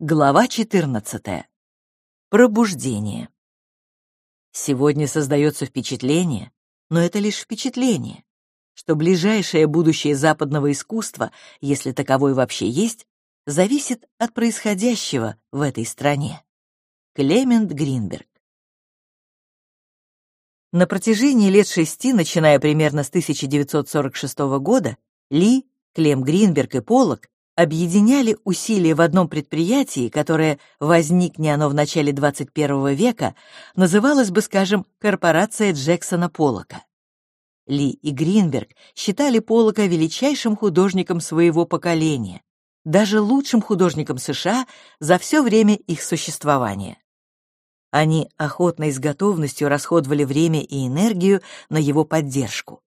Глава 14. Пробуждение. Сегодня создается впечатление, но это лишь впечатление, что ближайшее будущее западного искусства, если таковое вообще есть, зависит от происходящего в этой стране. Клемент Гринберг. На протяжении лет шести, начиная примерно с 1946 года, Ли, Клем Гринберг и Поллок объединяли усилия в одном предприятии, которое, возникне оно в начале 21 века, называлось бы, скажем, корпорация Джексона Поллока. Ли и Гринберг считали Поллока величайшим художником своего поколения, даже лучшим художником США за все время их существования. Они охотно и с готовностью расходовали время и энергию на его поддержку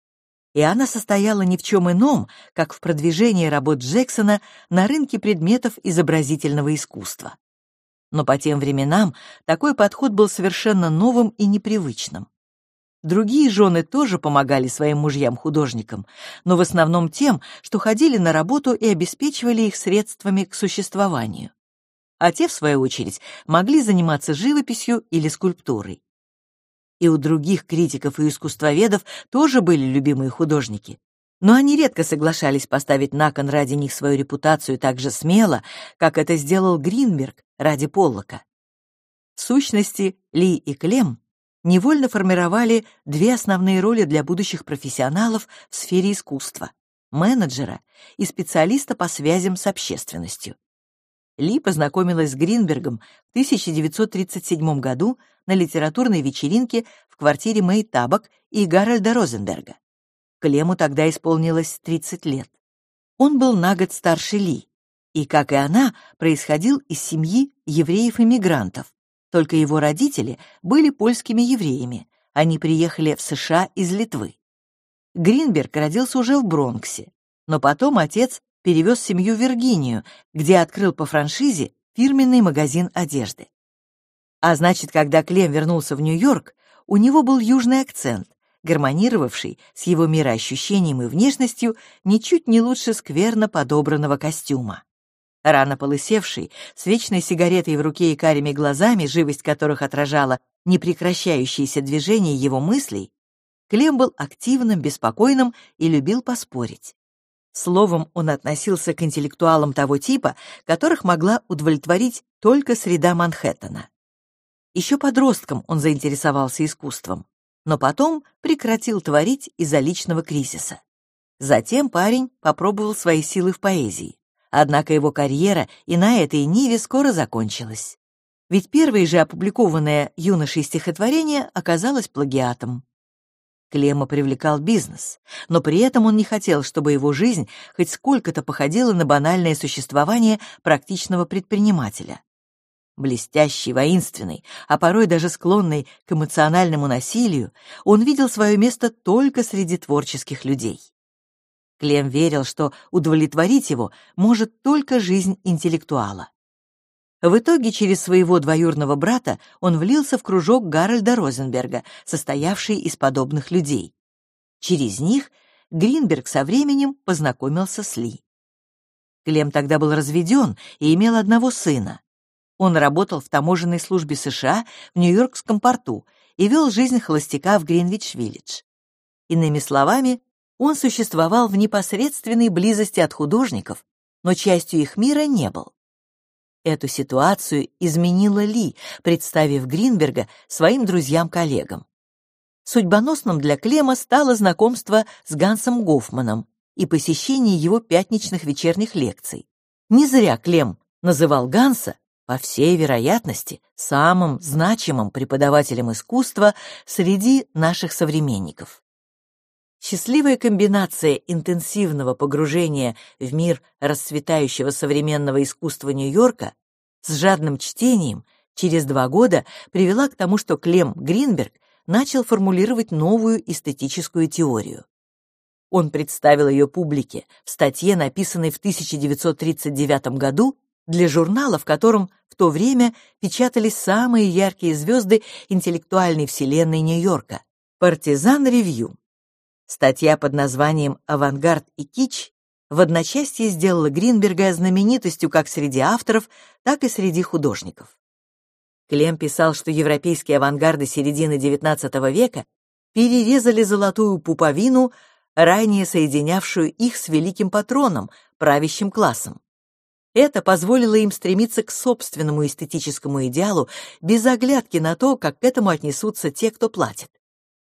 и она состояла ни в чем ином, как в продвижении работ Джексона на рынке предметов изобразительного искусства. Но по тем временам такой подход был совершенно новым и непривычным. Другие жены тоже помогали своим мужьям-художникам, но в основном тем, что ходили на работу и обеспечивали их средствами к существованию. А те, в свою очередь, могли заниматься живописью или скульптурой и у других критиков и искусствоведов тоже были любимые художники. Но они редко соглашались поставить на кон ради них свою репутацию так же смело, как это сделал Гринберг ради Поллока. В сущности, Ли и Клем невольно формировали две основные роли для будущих профессионалов в сфере искусства — менеджера и специалиста по связям с общественностью. Ли познакомилась с Гринбергом в 1937 году на литературной вечеринке в квартире Мэй Табак и Гарольда Розенберга. Клему тогда исполнилось 30 лет. Он был на год старше Ли, и, как и она, происходил из семьи евреев-иммигрантов, только его родители были польскими евреями, они приехали в США из Литвы. Гринберг родился уже в Бронксе, но потом отец перевез семью в Виргинию, где открыл по франшизе фирменный магазин одежды. А значит, когда Клем вернулся в Нью-Йорк, у него был южный акцент, гармонировавший с его мироощущением и внешностью ничуть не лучше скверно подобранного костюма. Рано полысевший, с вечной сигаретой в руке и карими глазами, живость которых отражала непрекращающиеся движения его мыслей, Клем был активным, беспокойным и любил поспорить. Словом, он относился к интеллектуалам того типа, которых могла удовлетворить только среда Манхэттена. Еще подростком он заинтересовался искусством, но потом прекратил творить из-за личного кризиса. Затем парень попробовал свои силы в поэзии. Однако его карьера и на этой ниве скоро закончилась. Ведь первое же опубликованное юношей стихотворение оказалось плагиатом. Клема привлекал бизнес, но при этом он не хотел, чтобы его жизнь хоть сколько-то походила на банальное существование практичного предпринимателя. Блестящий, воинственный, а порой даже склонный к эмоциональному насилию, он видел свое место только среди творческих людей. Клем верил, что удовлетворить его может только жизнь интеллектуала. В итоге через своего двоюродного брата он влился в кружок Гарольда Розенберга, состоявший из подобных людей. Через них Гринберг со временем познакомился с Ли. Клем тогда был разведен и имел одного сына. Он работал в таможенной службе США в Нью-Йоркском порту и вел жизнь холостяка в Гринвич-Виллидж. Иными словами, он существовал в непосредственной близости от художников, но частью их мира не был. Эту ситуацию изменила Ли, представив Гринберга своим друзьям-коллегам. Судьбоносным для Клема стало знакомство с Гансом Гофманом и посещение его пятничных вечерних лекций. Не зря Клем называл Ганса, по всей вероятности, самым значимым преподавателем искусства среди наших современников. Счастливая комбинация интенсивного погружения в мир расцветающего современного искусства Нью-Йорка с жадным чтением через два года привела к тому, что Клем Гринберг начал формулировать новую эстетическую теорию. Он представил ее публике в статье, написанной в 1939 году для журнала, в котором в то время печатались самые яркие звезды интеллектуальной вселенной Нью-Йорка «Партизан Ревью». Статья под названием «Авангард и кич» в одночасье сделала Гринберга знаменитостью как среди авторов, так и среди художников. Клем писал, что европейские авангарды середины XIX века перерезали золотую пуповину, ранее соединявшую их с великим патроном, правящим классом. Это позволило им стремиться к собственному эстетическому идеалу без оглядки на то, как к этому отнесутся те, кто платит.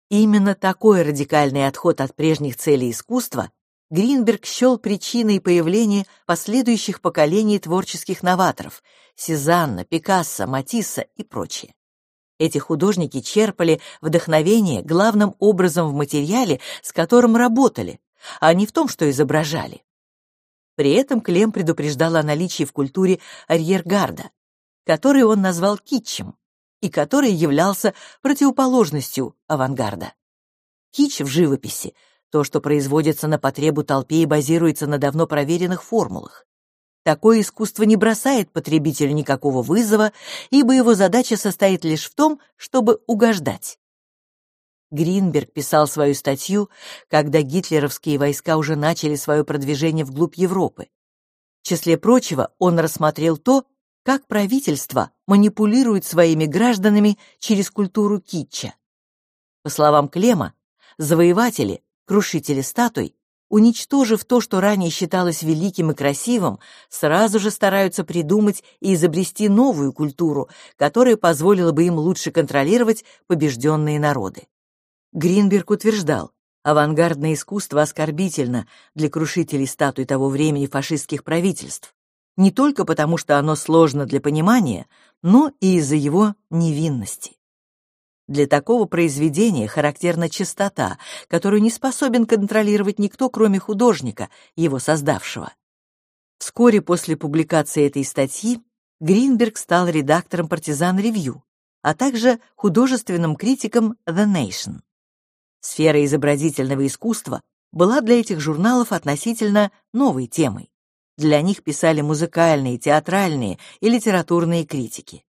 Именно такой радикальный отход от прежних целей искусства Гринберг счел причиной появления последующих поколений творческих новаторов – Сезанна, Пикассо, Матисса и прочие. Эти художники черпали вдохновение главным образом в материале, с которым работали, а не в том, что изображали. При этом Клем предупреждал о наличии в культуре арьергарда, который он назвал китчем, и который являлся противоположностью авангарда. Кич в живописи — то, что производится на потребу толпе и базируется на давно проверенных формулах. Такое искусство не бросает потребителю никакого вызова, ибо его задача состоит лишь в том, чтобы угождать. Гринберг писал свою статью, когда гитлеровские войска уже начали свое продвижение вглубь Европы. В числе прочего, он рассмотрел то, как правительство манипулирует своими гражданами через культуру китча. По словам Клема, завоеватели, крушители статуй, уничтожив то, что ранее считалось великим и красивым, сразу же стараются придумать и изобрести новую культуру, которая позволила бы им лучше контролировать побежденные народы. Гринберг утверждал, авангардное искусство оскорбительно для крушителей статуй того времени фашистских правительств, не только потому, что оно сложно для понимания, но и из-за его невинности. Для такого произведения характерна чистота, которую не способен контролировать никто, кроме художника, его создавшего. Вскоре после публикации этой статьи Гринберг стал редактором «Партизан Ревью», а также художественным критиком «The Nation». Сфера изобразительного искусства была для этих журналов относительно новой темой. Для них писали музыкальные, театральные и литературные критики.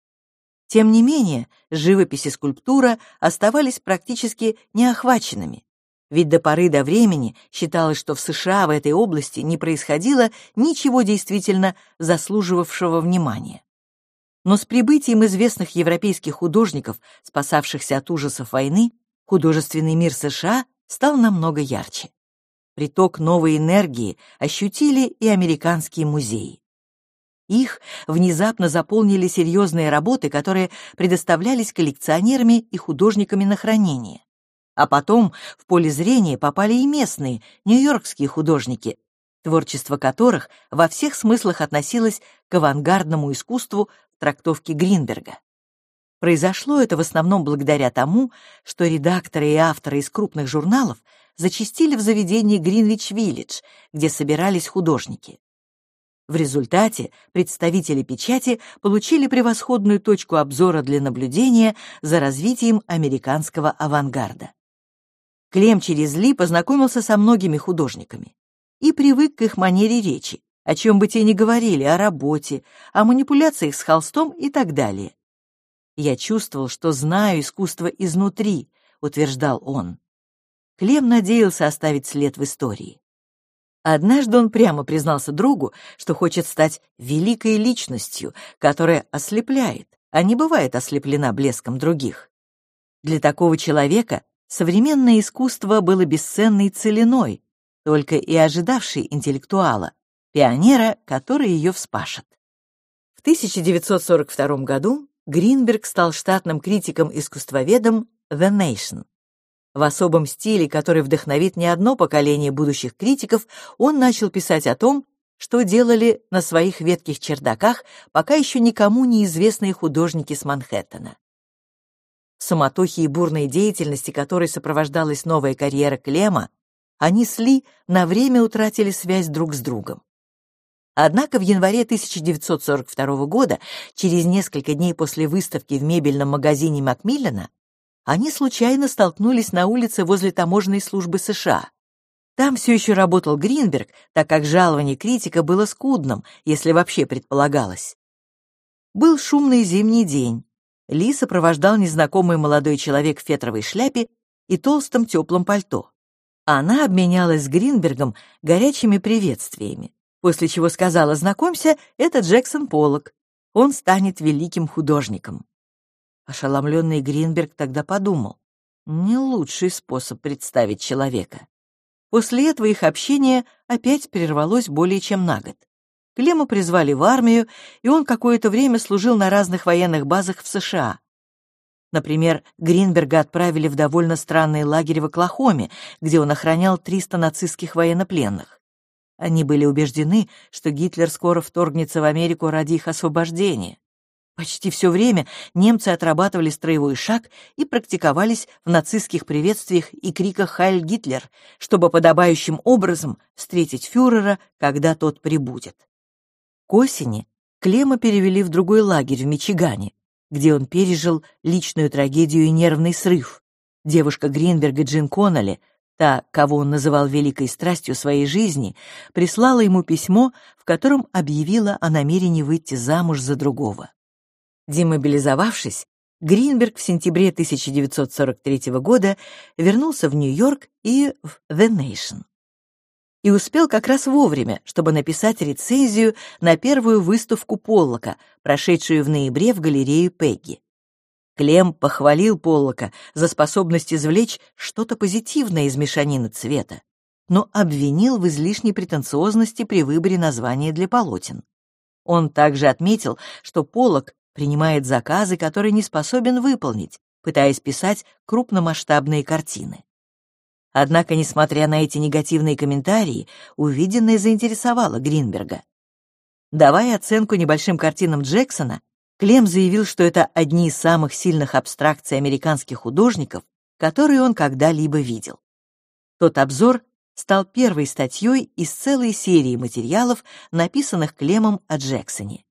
Тем не менее, живопись и скульптура оставались практически неохваченными, ведь до поры до времени считалось, что в США в этой области не происходило ничего действительно заслуживавшего внимания. Но с прибытием известных европейских художников, спасавшихся от ужасов войны, художественный мир США стал намного ярче. Приток новой энергии ощутили и американские музеи. Их внезапно заполнили серьезные работы, которые предоставлялись коллекционерами и художниками на хранение. А потом в поле зрения попали и местные, нью-йоркские художники, творчество которых во всех смыслах относилось к авангардному искусству в трактовке Гринберга. Произошло это в основном благодаря тому, что редакторы и авторы из крупных журналов зачастили в заведении Гринвич-Виллидж, где собирались художники. В результате представители печати получили превосходную точку обзора для наблюдения за развитием американского авангарда. Клем через Ли познакомился со многими художниками и привык к их манере речи, о чем бы те ни говорили, о работе, о манипуляциях с холстом и так далее. «Я чувствовал, что знаю искусство изнутри», — утверждал он. Клем надеялся оставить след в истории. Однажды он прямо признался другу, что хочет стать великой личностью, которая ослепляет, а не бывает ослеплена блеском других. Для такого человека современное искусство было бесценной целиной, только и ожидавшей интеллектуала, пионера, который ее вспашет. В 1942 году Гринберг стал штатным критиком-искусствоведом The Nation. В особом стиле, который вдохновит не одно поколение будущих критиков, он начал писать о том, что делали на своих ветких чердаках пока еще никому неизвестные художники с Манхэттена. В суматохе и бурной деятельности, которой сопровождалась новая карьера Клема, они с Ли на время утратили связь друг с другом. Однако в январе 1942 года, через несколько дней после выставки в мебельном магазине Макмиллана, они случайно столкнулись на улице возле таможенной службы США. Там все еще работал Гринберг, так как жалование критика было скудным, если вообще предполагалось. Был шумный зимний день. Ли сопровождал незнакомый молодой человек в фетровой шляпе и толстом теплом пальто. Она обменялась с Гринбергом горячими приветствиями, после чего сказала «Знакомься, это Джексон Поллок. Он станет великим художником». Ошеломленный Гринберг тогда подумал, не лучший способ представить человека. После этого их общение опять прервалось более чем на год. Клема призвали в армию, и он какое-то время служил на разных военных базах в США. Например, Гринберга отправили в довольно странный лагерь в Оклахоме, где он охранял 300 нацистских военнопленных. Они были убеждены, что Гитлер скоро вторгнется в Америку ради их освобождения. Почти все время немцы отрабатывали строевой шаг и практиковались в нацистских приветствиях и криках «Хайль Гитлер», чтобы подобающим образом встретить фюрера, когда тот прибудет. К осени Клема перевели в другой лагерь в Мичигане, где он пережил личную трагедию и нервный срыв. Девушка Гринберга Джин Коннелли, та, кого он называл великой страстью своей жизни, прислала ему письмо, в котором объявила о намерении выйти замуж за другого. Демобилизовавшись, Гринберг в сентябре 1943 года вернулся в Нью-Йорк и в The Nation. И успел как раз вовремя, чтобы написать рецензию на первую выставку Поллока, прошедшую в ноябре в галерее Пегги. Клем похвалил Поллока за способность извлечь что-то позитивное из мешанины цвета, но обвинил в излишней претенциозности при выборе названия для полотен. Он также отметил, что Поллок принимает заказы, которые не способен выполнить, пытаясь писать крупномасштабные картины. Однако, несмотря на эти негативные комментарии, увиденное заинтересовало Гринберга. Давая оценку небольшим картинам Джексона, Клем заявил, что это одни из самых сильных абстракций американских художников, которые он когда-либо видел. Тот обзор стал первой статьей из целой серии материалов, написанных Клемом о Джексоне.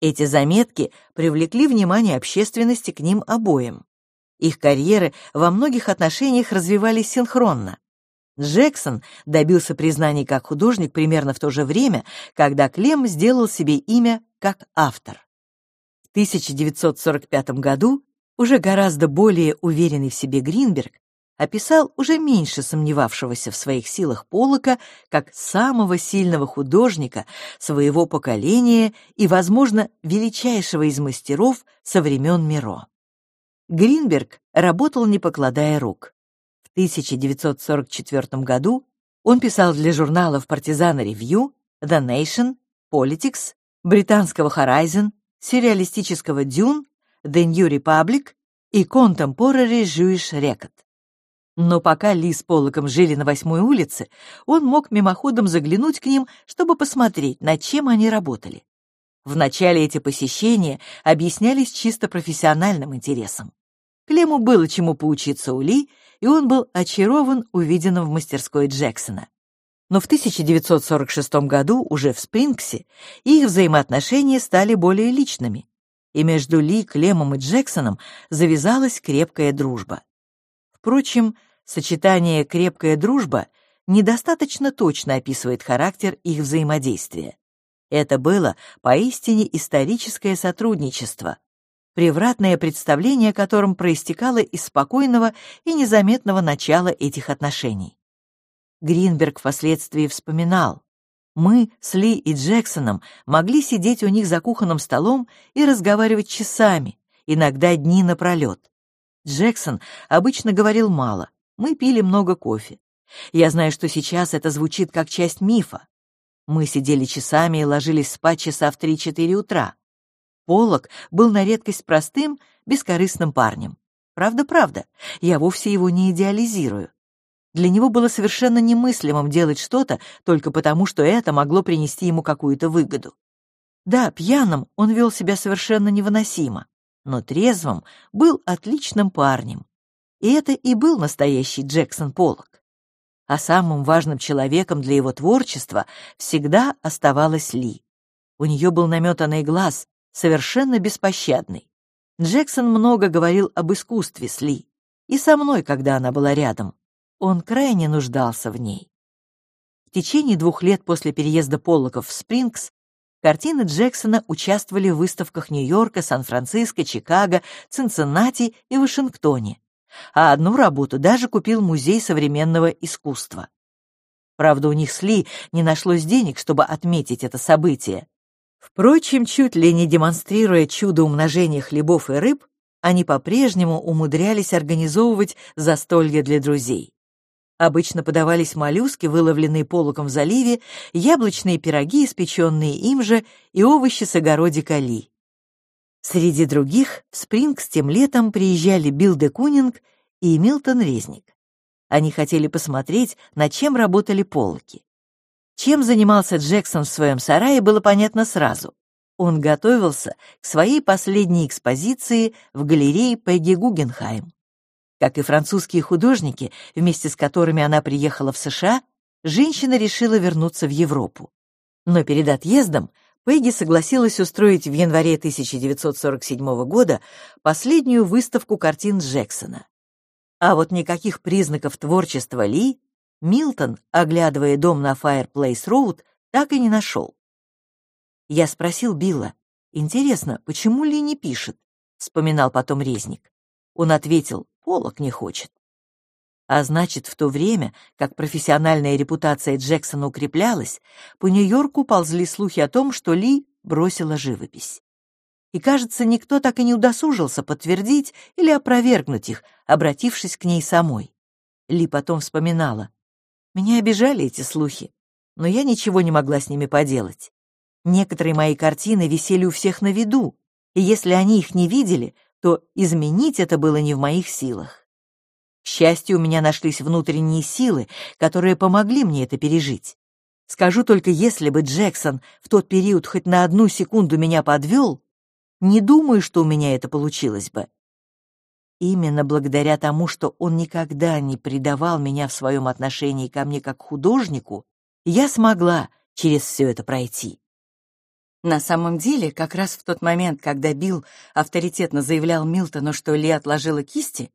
Эти заметки привлекли внимание общественности к ним обоим. Их карьеры во многих отношениях развивались синхронно. Джексон добился признания как художник примерно в то же время, когда Клем сделал себе имя как автор. В 1945 году уже гораздо более уверенный в себе Гринберг описал уже меньше сомневавшегося в своих силах Полока как самого сильного художника своего поколения и, возможно, величайшего из мастеров со времен Миро. Гринберг работал не покладая рук. В 1944 году он писал для журналов «Партизан Ревью», «The Nation», «Politics», британского «Horizon», сюрреалистического «Dune», «The New Republic» и «Contemporary Jewish Record». Но пока Ли с Полоком жили на восьмой улице, он мог мимоходом заглянуть к ним, чтобы посмотреть, над чем они работали. Вначале эти посещения объяснялись чисто профессиональным интересом. Клему было чему поучиться у Ли, и он был очарован увиденным в мастерской Джексона. Но в 1946 году, уже в Спрингсе, их взаимоотношения стали более личными, и между Ли, Клемом и Джексоном завязалась крепкая дружба. Впрочем, сочетание «крепкая дружба» недостаточно точно описывает характер их взаимодействия. Это было поистине историческое сотрудничество, превратное представление о котором проистекало из спокойного и незаметного начала этих отношений. Гринберг впоследствии вспоминал, мы с Ли и Джексоном могли сидеть у них за кухонным столом и разговаривать часами, иногда дни напролет. Джексон обычно говорил мало, мы пили много кофе. Я знаю, что сейчас это звучит как часть мифа. Мы сидели часами и ложились спать часа в 3-4 утра. Полок был на редкость простым, бескорыстным парнем. Правда-правда, я вовсе его не идеализирую. Для него было совершенно немыслимым делать что-то только потому, что это могло принести ему какую-то выгоду. Да, пьяным он вел себя совершенно невыносимо но трезвым был отличным парнем. И это и был настоящий Джексон Поллок. А самым важным человеком для его творчества всегда оставалась Ли. У нее был наметанный глаз, совершенно беспощадный. Джексон много говорил об искусстве с Ли, и со мной, когда она была рядом. Он крайне нуждался в ней. В течение двух лет после переезда Поллоков в Спрингс Картины Джексона участвовали в выставках Нью-Йорка, Сан-Франциско, Чикаго, Цинциннати и Вашингтоне. а одну работу даже купил Музей современного искусства. Правда, у них с Ли не нашлось денег, чтобы отметить это событие. Впрочем, чуть ли не демонстрируя чудо умножения хлебов и рыб, они по-прежнему умудрялись организовывать застолья для друзей. Обычно подавались моллюски, выловленные полуком в заливе, яблочные пироги, испеченные им же, и овощи с огородика Ли. Среди других в Спрингс тем летом приезжали Билл де Кунинг и Милтон Резник. Они хотели посмотреть, над чем работали полки. Чем занимался Джексон в своем сарае, было понятно сразу. Он готовился к своей последней экспозиции в галерее Пегги Гугенхайм. Как и французские художники, вместе с которыми она приехала в США, женщина решила вернуться в Европу. Но перед отъездом Пегги согласилась устроить в январе 1947 года последнюю выставку картин Джексона. А вот никаких признаков творчества Ли Милтон, оглядывая дом на Fireplace Road, так и не нашел. Я спросил Билла, интересно, почему Ли не пишет? Вспоминал потом Резник. Он ответил, Полок не хочет. А значит, в то время, как профессиональная репутация Джексона укреплялась, по Нью-Йорку ползли слухи о том, что Ли бросила живопись. И, кажется, никто так и не удосужился подтвердить или опровергнуть их, обратившись к ней самой. Ли потом вспоминала. Меня обижали эти слухи, но я ничего не могла с ними поделать. Некоторые мои картины висели у всех на виду, и если они их не видели, то изменить это было не в моих силах. К счастью, у меня нашлись внутренние силы, которые помогли мне это пережить. Скажу только, если бы Джексон в тот период хоть на одну секунду меня подвел, не думаю, что у меня это получилось бы. Именно благодаря тому, что он никогда не предавал меня в своем отношении ко мне как художнику, я смогла через все это пройти. На самом деле, как раз в тот момент, когда Билл авторитетно заявлял Милтону, что Ли отложила кисти,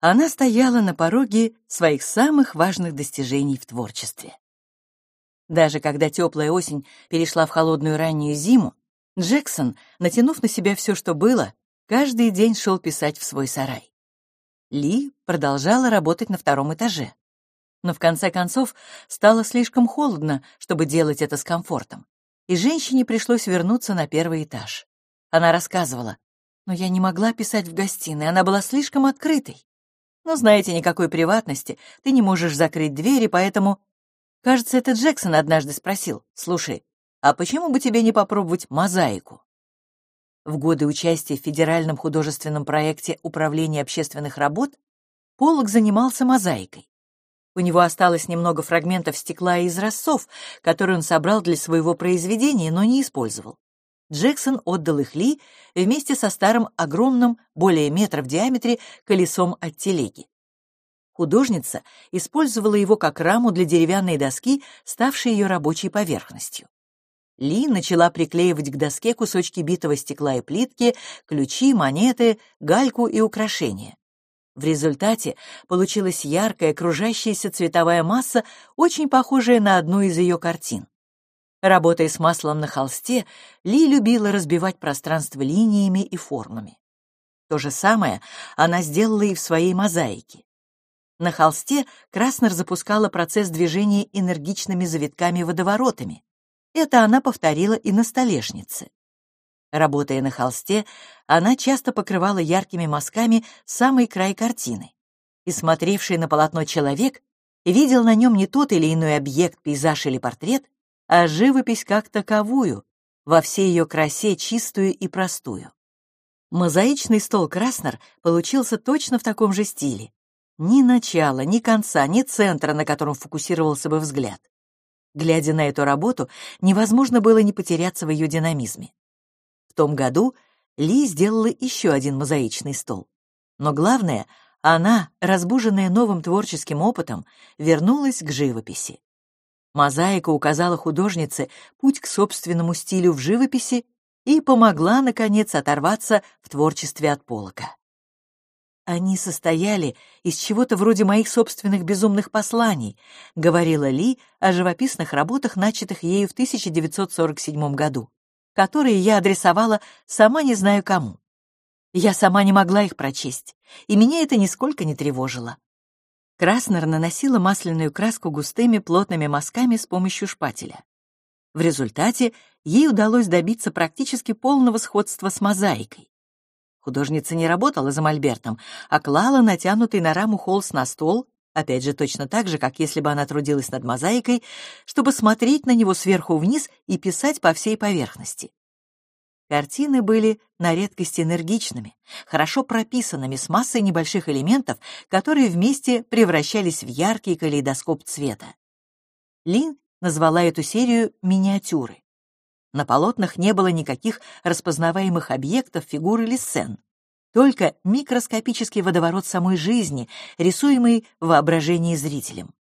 она стояла на пороге своих самых важных достижений в творчестве. Даже когда теплая осень перешла в холодную раннюю зиму, Джексон, натянув на себя все, что было, каждый день шел писать в свой сарай. Ли продолжала работать на втором этаже. Но в конце концов стало слишком холодно, чтобы делать это с комфортом, и женщине пришлось вернуться на первый этаж. Она рассказывала, но я не могла писать в гостиной, она была слишком открытой. Но, знаете, никакой приватности, ты не можешь закрыть двери, поэтому... Кажется, это Джексон однажды спросил, слушай, а почему бы тебе не попробовать мозаику? В годы участия в федеральном художественном проекте Управления общественных работ Поллок занимался мозаикой. У него осталось немного фрагментов стекла и изразцов, которые он собрал для своего произведения, но не использовал. Джексон отдал их Ли вместе со старым огромным, более метра в диаметре, колесом от телеги. Художница использовала его как раму для деревянной доски, ставшей ее рабочей поверхностью. Ли начала приклеивать к доске кусочки битого стекла и плитки, ключи, монеты, гальку и украшения. В результате получилась яркая кружащаяся цветовая масса, очень похожая на одну из ее картин. Работая с маслом на холсте, Ли любила разбивать пространство линиями и формами. То же самое она сделала и в своей мозаике. На холсте Краснер запускала процесс движения энергичными завитками-водоворотами. Это она повторила и на столешнице. Работая на холсте, она часто покрывала яркими мазками самый край картины. И смотревший на полотно человек видел на нем не тот или иной объект, пейзаж или портрет, а живопись как таковую, во всей ее красе чистую и простую. Мозаичный стол Краснер получился точно в таком же стиле. Ни начала, ни конца, ни центра, на котором фокусировался бы взгляд. Глядя на эту работу, невозможно было не потеряться в ее динамизме. В том году Ли сделала еще один мозаичный стол. Но главное, она, разбуженная новым творческим опытом, вернулась к живописи. Мозаика указала художнице путь к собственному стилю в живописи и помогла, наконец, оторваться в творчестве от полока. «Они состояли из чего-то вроде моих собственных безумных посланий», говорила Ли о живописных работах, начатых ею в 1947 году, которые я адресовала сама не знаю кому. Я сама не могла их прочесть, и меня это нисколько не тревожило. Краснер наносила масляную краску густыми плотными мазками с помощью шпателя. В результате ей удалось добиться практически полного сходства с мозаикой. Художница не работала за мольбертом, а клала натянутый на раму холст на стол, опять же точно так же, как если бы она трудилась над мозаикой, чтобы смотреть на него сверху вниз и писать по всей поверхности. Картины были на редкость энергичными, хорошо прописанными с массой небольших элементов, которые вместе превращались в яркий калейдоскоп цвета. Лин назвала эту серию «миниатюры». На полотнах не было никаких распознаваемых объектов, фигур или сцен, только микроскопический водоворот самой жизни, рисуемый в воображении зрителем.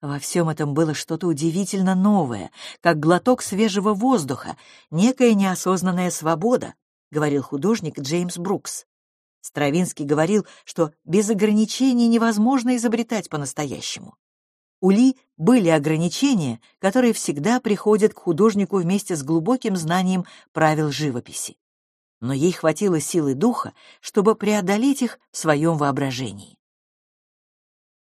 Во всем этом было что-то удивительно новое, как глоток свежего воздуха, некая неосознанная свобода, говорил художник Джеймс Брукс. Стравинский говорил, что без ограничений невозможно изобретать по-настоящему. У Ли были ограничения, которые всегда приходят к художнику вместе с глубоким знанием правил живописи. Но ей хватило силы духа, чтобы преодолеть их в своем воображении.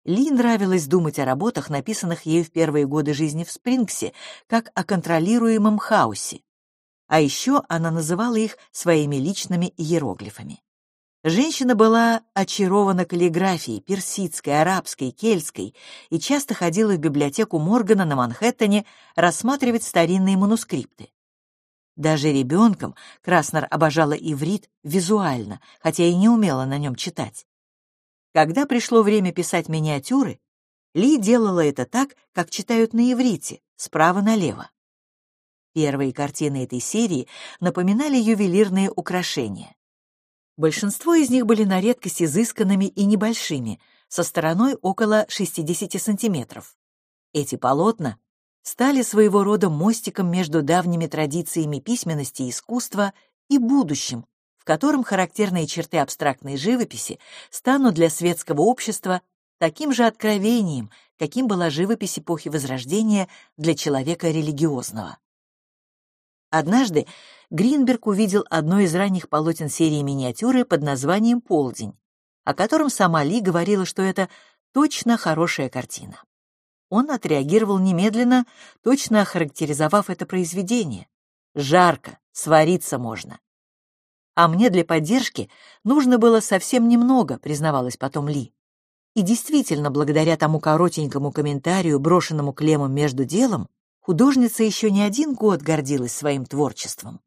Ли нравилось думать о работах, написанных ею в первые годы жизни в Спрингсе, как о контролируемом хаосе. А еще она называла их своими личными иероглифами. Женщина была очарована каллиграфией, персидской, арабской, кельтской, и часто ходила в библиотеку Моргана на Манхэттене рассматривать старинные манускрипты. Даже ребенком Краснер обожала иврит визуально, хотя и не умела на нем читать. Когда пришло время писать миниатюры, Ли делала это так, как читают на иврите, справа налево. Первые картины этой серии напоминали ювелирные украшения. Большинство из них были на редкость изысканными и небольшими, со стороной около 60 сантиметров. Эти полотна стали своего рода мостиком между давними традициями письменности и искусства и будущим, в котором характерные черты абстрактной живописи станут для светского общества таким же откровением, каким была живопись эпохи Возрождения для человека религиозного. Однажды Гринберг увидел одно из ранних полотен серии миниатюры под названием «Полдень», о котором сама Ли говорила, что это точно хорошая картина. Он отреагировал немедленно, точно охарактеризовав это произведение. «Жарко, свариться можно» а мне для поддержки нужно было совсем немного, признавалась потом Ли. И действительно, благодаря тому коротенькому комментарию, брошенному Клемом между делом, художница еще не один год гордилась своим творчеством.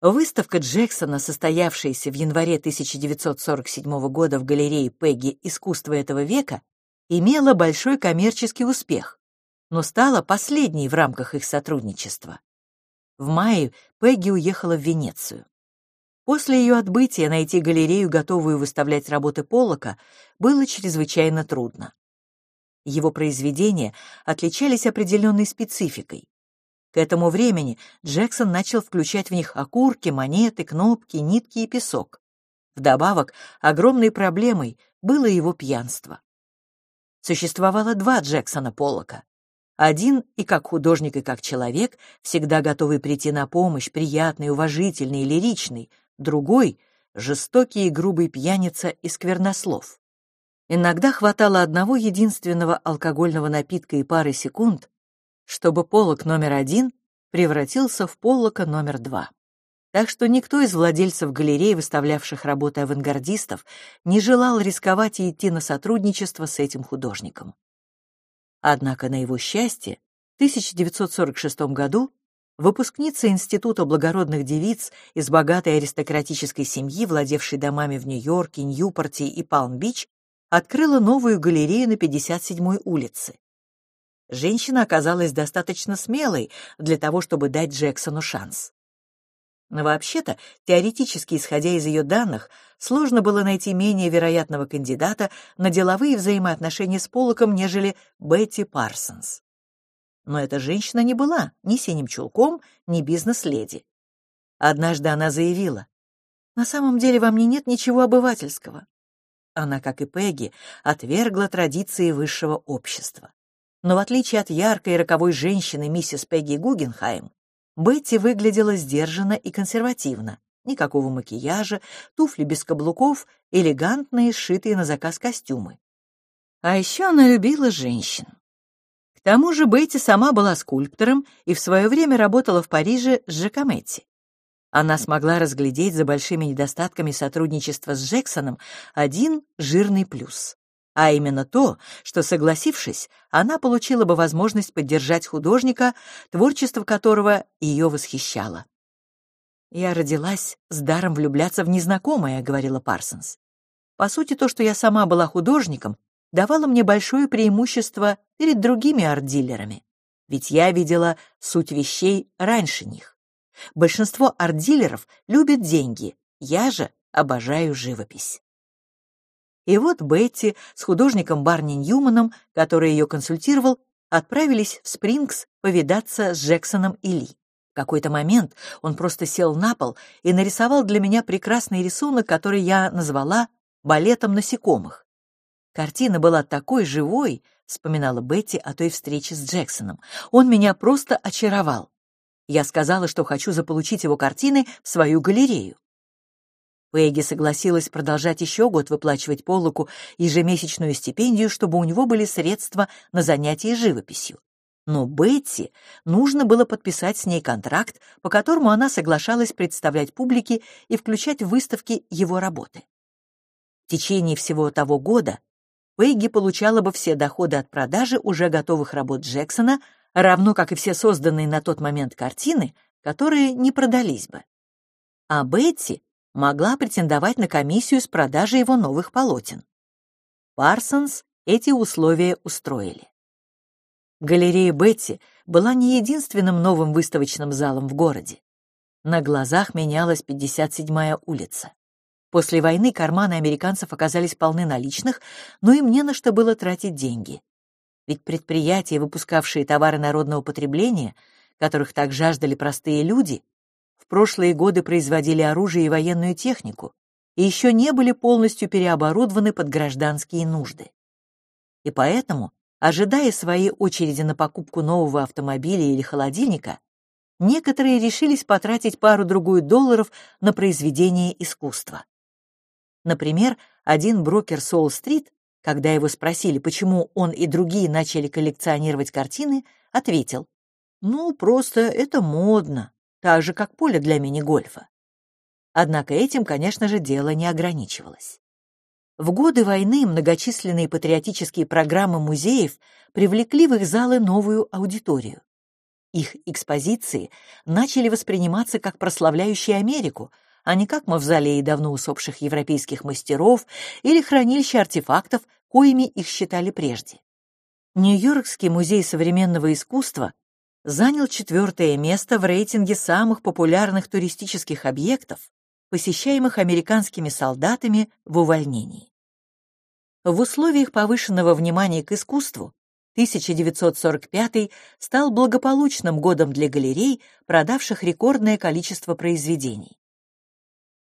Выставка Джексона, состоявшаяся в январе 1947 года в галерее Пегги «Искусство этого века», имела большой коммерческий успех, но стала последней в рамках их сотрудничества. В мае Пегги уехала в Венецию. После ее отбытия найти галерею, готовую выставлять работы Поллока, было чрезвычайно трудно. Его произведения отличались определенной спецификой. К этому времени Джексон начал включать в них окурки, монеты, кнопки, нитки и песок. Вдобавок, огромной проблемой было его пьянство. Существовало два Джексона Поллока. Один и как художник, и как человек, всегда готовый прийти на помощь, приятный, уважительный, лиричный. Другой — жестокий и грубый пьяница и сквернослов. Иногда хватало одного единственного алкогольного напитка и пары секунд, чтобы полок номер один превратился в полока номер два. Так что никто из владельцев галерей, выставлявших работы авангардистов, не желал рисковать и идти на сотрудничество с этим художником. Однако, на его счастье, в 1946 году выпускница Института благородных девиц из богатой аристократической семьи, владевшей домами в Нью-Йорке, Ньюпорте и Палм-Бич, открыла новую галерею на 57-й улице. Женщина оказалась достаточно смелой для того, чтобы дать Джексону шанс. Но вообще-то, теоретически исходя из ее данных, сложно было найти менее вероятного кандидата на деловые взаимоотношения с Полоком, нежели Бетти Парсонс. Но эта женщина не была ни синим чулком, ни бизнес-леди. Однажды она заявила, «На самом деле во мне нет ничего обывательского». Она, как и Пегги, отвергла традиции высшего общества. Но в отличие от яркой и роковой женщины миссис Пегги Гугенхайм, Бетти выглядела сдержанно и консервативно, никакого макияжа, туфли без каблуков, элегантные, сшитые на заказ костюмы. А еще она любила женщин. К тому же Бетти сама была скульптором и в свое время работала в Париже с Жакометти. Она смогла разглядеть за большими недостатками сотрудничества с Джексоном один жирный плюс а именно то, что, согласившись, она получила бы возможность поддержать художника, творчество которого ее восхищало. «Я родилась с даром влюбляться в незнакомое», — говорила Парсонс. «По сути, то, что я сама была художником, давало мне большое преимущество перед другими арт-дилерами, ведь я видела суть вещей раньше них. Большинство арт-дилеров любят деньги, я же обожаю живопись». И вот Бетти с художником Барни Ньюманом, который ее консультировал, отправились в Спрингс повидаться с Джексоном и Ли. В какой-то момент он просто сел на пол и нарисовал для меня прекрасный рисунок, который я назвала «балетом насекомых». Картина была такой живой, вспоминала Бетти о той встрече с Джексоном. Он меня просто очаровал. Я сказала, что хочу заполучить его картины в свою галерею. Пегги согласилась продолжать еще год выплачивать Поллоку ежемесячную стипендию, чтобы у него были средства на занятия живописью. Но Бетти нужно было подписать с ней контракт, по которому она соглашалась представлять публике и включать в выставки его работы. В течение всего того года Пегги получала бы все доходы от продажи уже готовых работ Джексона, равно как и все созданные на тот момент картины, которые не продались бы. А Бетти могла претендовать на комиссию с продажи его новых полотен. Парсонс эти условия устроили. Галерея Бетти была не единственным новым выставочным залом в городе. На глазах менялась 57-я улица. После войны карманы американцев оказались полны наличных, но им не на что было тратить деньги. Ведь предприятия, выпускавшие товары народного потребления, которых так жаждали простые люди, прошлые годы производили оружие и военную технику и еще не были полностью переоборудованы под гражданские нужды. И поэтому, ожидая своей очереди на покупку нового автомобиля или холодильника, некоторые решились потратить пару-другую долларов на произведение искусства. Например, один брокер Сол-стрит, когда его спросили, почему он и другие начали коллекционировать картины, ответил, «Ну, просто это модно так же, как поле для мини-гольфа. Однако этим, конечно же, дело не ограничивалось. В годы войны многочисленные патриотические программы музеев привлекли в их залы новую аудиторию. Их экспозиции начали восприниматься как прославляющие Америку, а не как мавзолеи давно усопших европейских мастеров или хранилища артефактов, коими их считали прежде. Нью-Йоркский музей современного искусства занял четвертое место в рейтинге самых популярных туристических объектов, посещаемых американскими солдатами в увольнении. В условиях повышенного внимания к искусству 1945 стал благополучным годом для галерей, продавших рекордное количество произведений.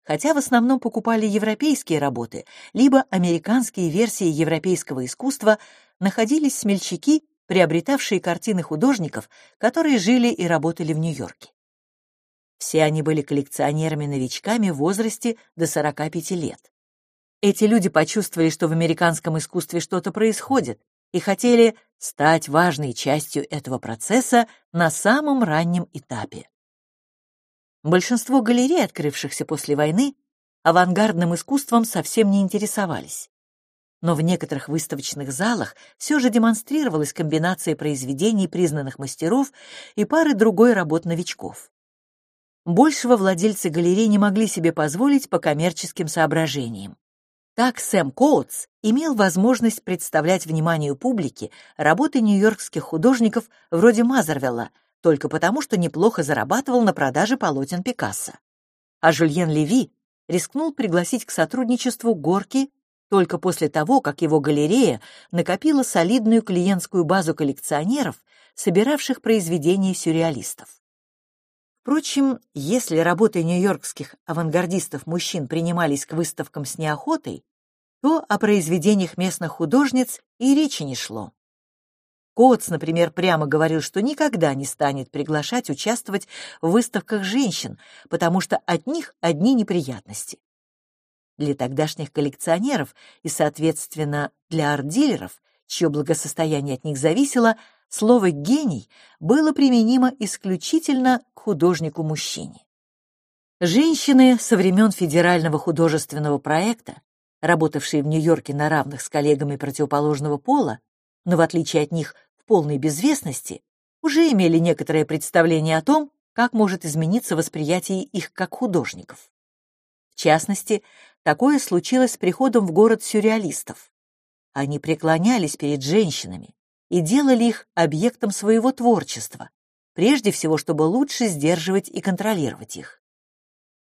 Хотя в основном покупали европейские работы, либо американские версии европейского искусства, находились смельчаки, приобретавшие картины художников, которые жили и работали в Нью-Йорке. Все они были коллекционерами-новичками в возрасте до 45 лет. Эти люди почувствовали, что в американском искусстве что-то происходит, и хотели стать важной частью этого процесса на самом раннем этапе. Большинство галерей, открывшихся после войны, авангардным искусством совсем не интересовались но в некоторых выставочных залах все же демонстрировалась комбинация произведений признанных мастеров и пары другой работ новичков. Большего владельцы галерей не могли себе позволить по коммерческим соображениям. Так Сэм Коутс имел возможность представлять вниманию публики работы нью-йоркских художников вроде Мазервелла только потому, что неплохо зарабатывал на продаже полотен Пикассо. А Жюльен Леви рискнул пригласить к сотрудничеству Горки только после того, как его галерея накопила солидную клиентскую базу коллекционеров, собиравших произведения сюрреалистов. Впрочем, если работы нью-йоркских авангардистов-мужчин принимались к выставкам с неохотой, то о произведениях местных художниц и речи не шло. Коц, например, прямо говорил, что никогда не станет приглашать участвовать в выставках женщин, потому что от них одни неприятности. Для тогдашних коллекционеров и, соответственно, для арт-дилеров, чье благосостояние от них зависело, слово «гений» было применимо исключительно к художнику-мужчине. Женщины со времен федерального художественного проекта, работавшие в Нью-Йорке на равных с коллегами противоположного пола, но в отличие от них в полной безвестности, уже имели некоторое представление о том, как может измениться восприятие их как художников. В частности, такое случилось с приходом в город сюрреалистов. Они преклонялись перед женщинами и делали их объектом своего творчества, прежде всего, чтобы лучше сдерживать и контролировать их.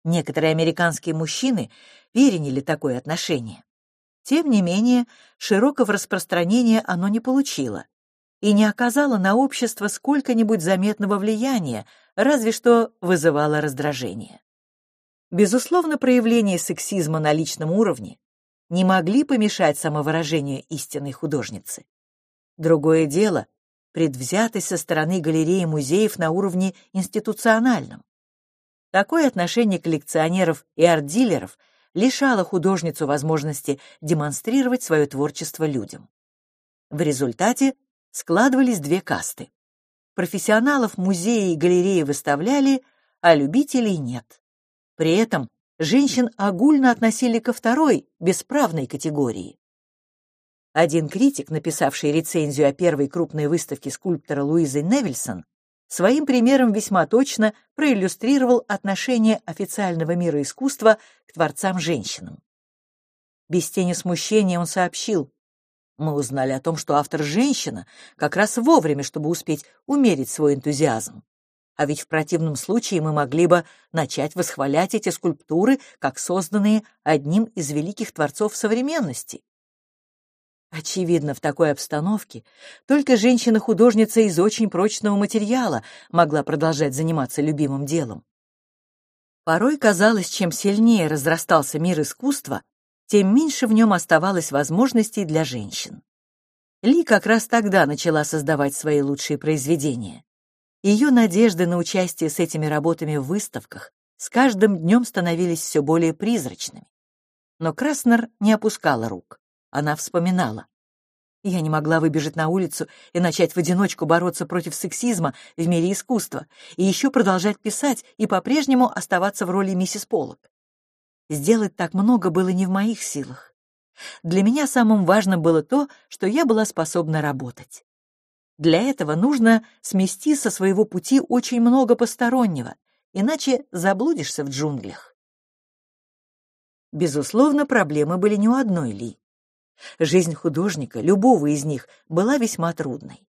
Некоторые американские мужчины переняли такое отношение. Тем не менее, широкого распространения оно не получило и не оказало на общество сколько-нибудь заметного влияния, разве что вызывало раздражение. Безусловно, проявления сексизма на личном уровне не могли помешать самовыражению истинной художницы. Другое дело — предвзятость со стороны галереи музеев на уровне институциональном. Такое отношение коллекционеров и арт-дилеров — лишала художницу возможности демонстрировать свое творчество людям. В результате складывались две касты. Профессионалов музеи и галереи выставляли, а любителей нет. При этом женщин огульно относили ко второй, бесправной категории. Один критик, написавший рецензию о первой крупной выставке скульптора Луизы Невельсон, своим примером весьма точно проиллюстрировал отношение официального мира искусства к творцам-женщинам. Без тени смущения он сообщил, «Мы узнали о том, что автор женщина, как раз вовремя, чтобы успеть умерить свой энтузиазм. А ведь в противном случае мы могли бы начать восхвалять эти скульптуры как созданные одним из великих творцов современности. Очевидно, в такой обстановке только женщина-художница из очень прочного материала могла продолжать заниматься любимым делом. Порой казалось, чем сильнее разрастался мир искусства, тем меньше в нем оставалось возможностей для женщин. Ли как раз тогда начала создавать свои лучшие произведения. Ее надежды на участие с этими работами в выставках с каждым днем становились все более призрачными. Но Краснер не опускала рук. Она вспоминала. Я не могла выбежать на улицу и начать в одиночку бороться против сексизма в мире искусства, и еще продолжать писать и по-прежнему оставаться в роли миссис Поллок. Сделать так много было не в моих силах. Для меня самым важным было то, что я была способна работать. Для этого нужно смести со своего пути очень много постороннего, иначе заблудишься в джунглях. Безусловно, проблемы были не у одной Ли. Жизнь художника, любого из них, была весьма трудной.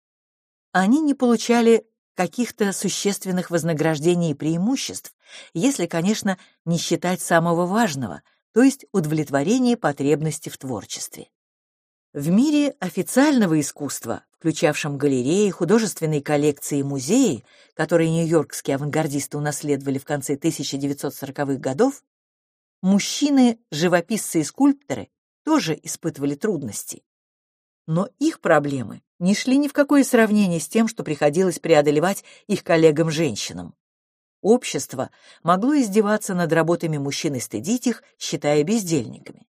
Они не получали каких-то существенных вознаграждений и преимуществ, если, конечно, не считать самого важного, то есть удовлетворение потребности в творчестве. В мире официального искусства, включавшем галереи, художественные коллекции и музеи, которые нью-йоркские авангардисты унаследовали в конце 1940-х годов, мужчины, живописцы и скульпторы тоже испытывали трудности. Но их проблемы не шли ни в какое сравнение с тем, что приходилось преодолевать их коллегам-женщинам. Общество могло издеваться над работами мужчин и стыдить их, считая бездельниками.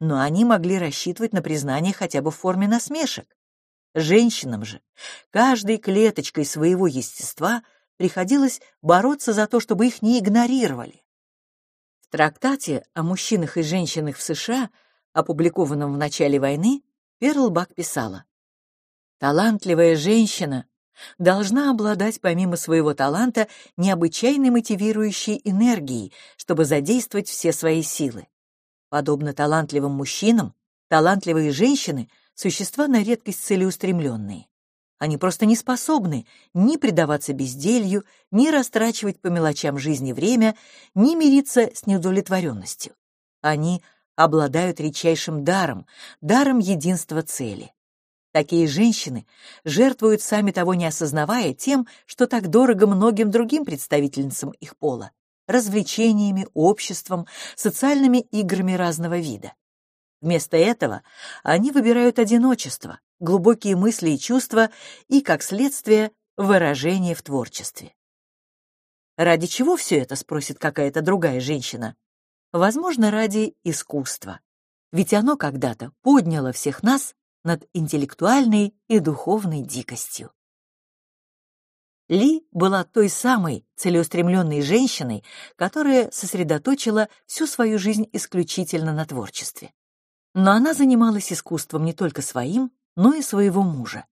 Но они могли рассчитывать на признание хотя бы в форме насмешек. Женщинам же, каждой клеточкой своего естества приходилось бороться за то, чтобы их не игнорировали. В трактате о мужчинах и женщинах в США – опубликованном в начале войны, Перлбак писала «Талантливая женщина должна обладать помимо своего таланта необычайной мотивирующей энергией, чтобы задействовать все свои силы. Подобно талантливым мужчинам, талантливые женщины — существа на редкость целеустремленные. Они просто не способны ни предаваться безделью, ни растрачивать по мелочам жизни время, ни мириться с неудовлетворенностью. Они обладают редчайшим даром, даром единства цели. Такие женщины жертвуют, сами того не осознавая, тем, что так дорого многим другим представительницам их пола — развлечениями, обществом, социальными играми разного вида. Вместо этого они выбирают одиночество, глубокие мысли и чувства и, как следствие, выражение в творчестве. Ради чего все это, спросит какая-то другая женщина? Возможно, ради искусства. Ведь оно когда-то подняло всех нас над интеллектуальной и духовной дикостью. Ли была той самой целеустремленной женщиной, которая сосредоточила всю свою жизнь исключительно на творчестве. Но она занималась искусством не только своим, но и своего мужа.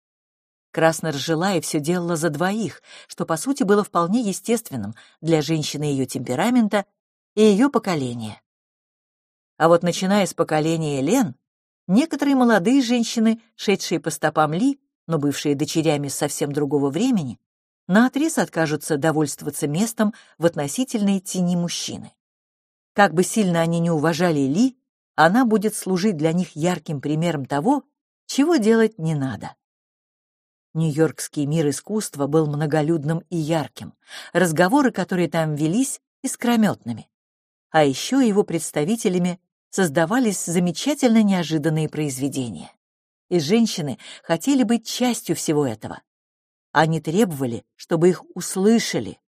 Красно разжила и все делала за двоих, что, по сути, было вполне естественным для женщины ее темперамента и ее поколения. А вот начиная с поколения Лен, некоторые молодые женщины, шедшие по стопам Ли, но бывшие дочерями совсем другого времени, наотрез откажутся довольствоваться местом в относительной тени мужчины. Как бы сильно они не уважали Ли, она будет служить для них ярким примером того, чего делать не надо. Нью-Йоркский мир искусства был многолюдным и ярким, разговоры, которые там велись, искрометными. А еще его представителями создавались замечательно неожиданные произведения. И женщины хотели быть частью всего этого. Они требовали, чтобы их услышали,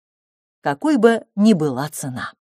какой бы ни была цена.